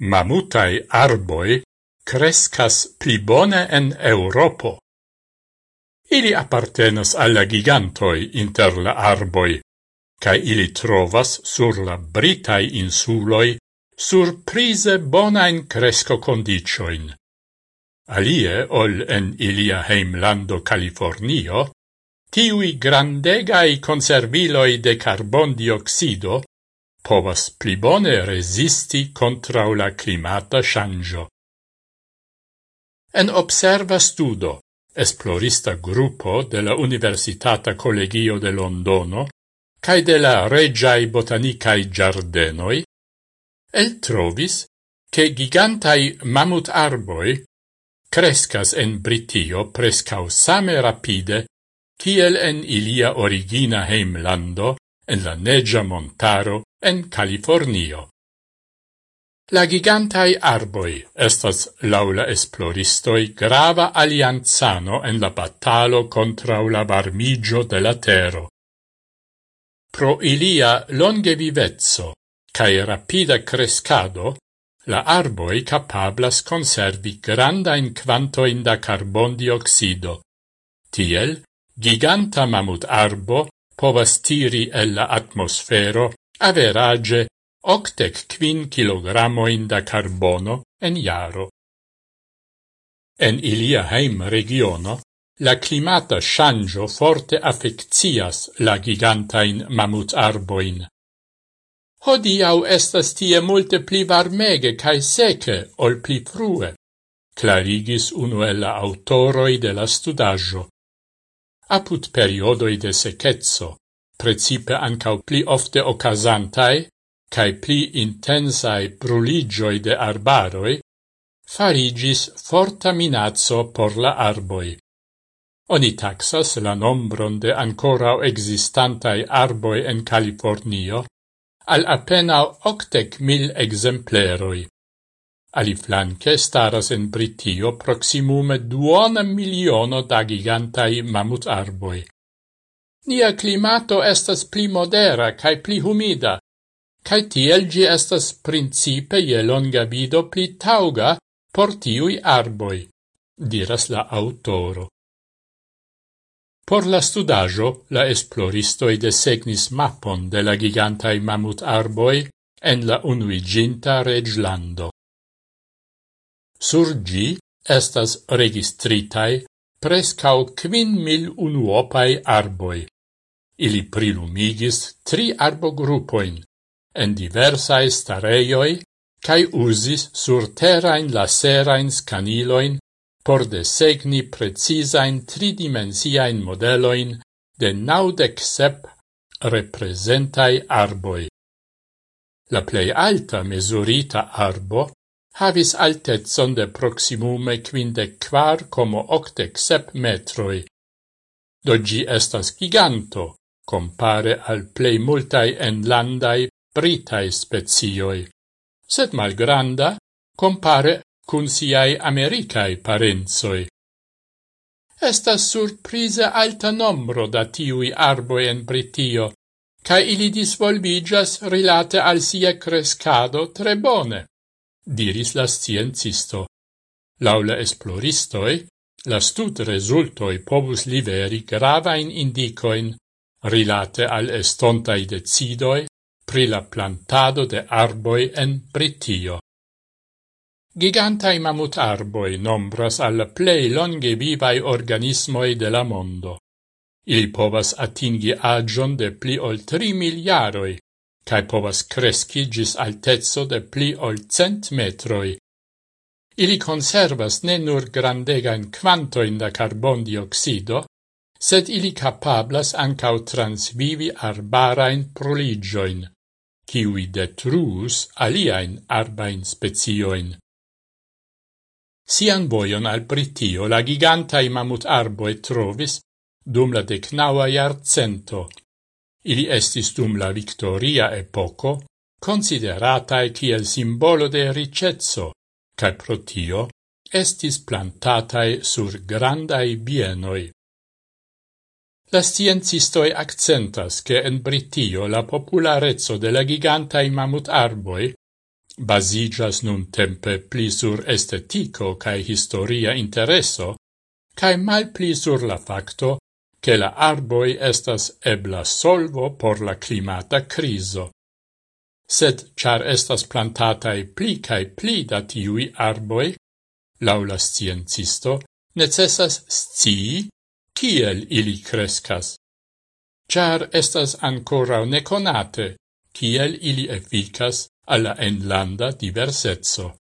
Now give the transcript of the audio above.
Mamutai arboi crescas pli bone en Europo. Ili appartenas alla gigantoi inter la arboi, cae ili trovas sur la Britai insuloi surprise bonain cresco condicioin. Alie ol en ilia heimlando Californio, tiui grandegai conserviloi de carbon dioxido povas pli bone resisti contra la climata shangio. En observa studo, esplorista gruppo de la Universitata Collegio de Londono cae de la Regiae Botanicae Giardenoi, el trovis che gigantai mammut arboi crescas en Britio prescau same rapide kiel en ilia origina heimlando en la negia montaro en Californio. La gigantai arboi estas laula esploristoi grava alianzano en la battalo contra la varmigio de la tero. Pro ilia longe vivezzo cae rapida crescado, la arboi capablas conservi granda in quanto in da carbon dioxido. Tiel, giganta mamut arbo povas tiri el la atmosfero average octec quin kilogramoin da carbono en jaro. En ilia heim regiono, la climata shangio forte affectias la gigantain mammut arboin. Hodiau estas tie multe pli varmege cae seche ol pli frue, clarigis uno el la autoroi de la studaggio. Aput periodoi de secezzo, precipe ancau pli ofte ocasantai, cae pli intensaj bruligioi de arbaroi, farigis forta minazzo por la arboi. Oni taxas la nombron de ancorau existantai arboi en Californio al appenao octec mil exempleroi. Ali flanque staras en Britio proximume duona miliono da gigantai mamut arboi. Nia climato estas pli modera cae pli humida, cae tiel gi estas principe je longa vido pli tauga por tiui arboi, diras la autoro. Por la studajo, la esploristoi desegnis mapon de la gigantai mamut arboi en la unuiginta reglando. Sur gi estas registritai prescau quin mil unuopai arboi. Ili prilumigis tri arbogrupoin en diversae stareioi cae usis surterain laserain scaniloin por desegni precisain tridimensiain modeloin de naudec sep representai arboi. La plei alta mesurita arbo havis altezon de proximume quinde quar como octec sep metroi, do gi estas giganto, compare al plei multai enlandai britae spezioi, sed malgranda compare cun siai americae parenzoi. Estas surprise alta nombro da tiui arboi en Britio, ca ili disvolvigas rilate al sia crescado tre bone, diris la sciencisto. Laula esploristoi, la stud resultoi povus liveri gravain indicoin rilate al estontai decidoi pri la plantado de arboi en Britio. Gigantai mamut arboi nombras al plei longe vivai organismoi de la mondo. Ili povas atingi agion de pli ol tri miliaroi, cae povas cresci gis altezzo de pli ol cent metroi. Ili conservas ne nur grandegan quantoin da carbon dioxido, sed ili capablas ancau transvivi arbarain proligioin, kiwi detruus aliaen arbain spezioin. Sian voion al Britio la gigantai mamut arboe trovis dum la decnaua iarcento. Ili estis dum la Victoria epoco consideratae kiel simbolo de ricezzo, cae protio estis plantatae sur grandai bienoi. La sciencistoi accentas che en Britio la popularezzo de la gigantai mammutarboi basigas nun tempe pli sur estetico cae historia intereso, cae mal pli sur la facto che la arboi estas ebla solvo por la climata criso. Sed char estas plantatai pli cae pli da tiui arboi, laula sciencisto, necessas scii kiel ili crescas. Char estas ancora neconate, kiel ili efficas alla enlanda diversetso.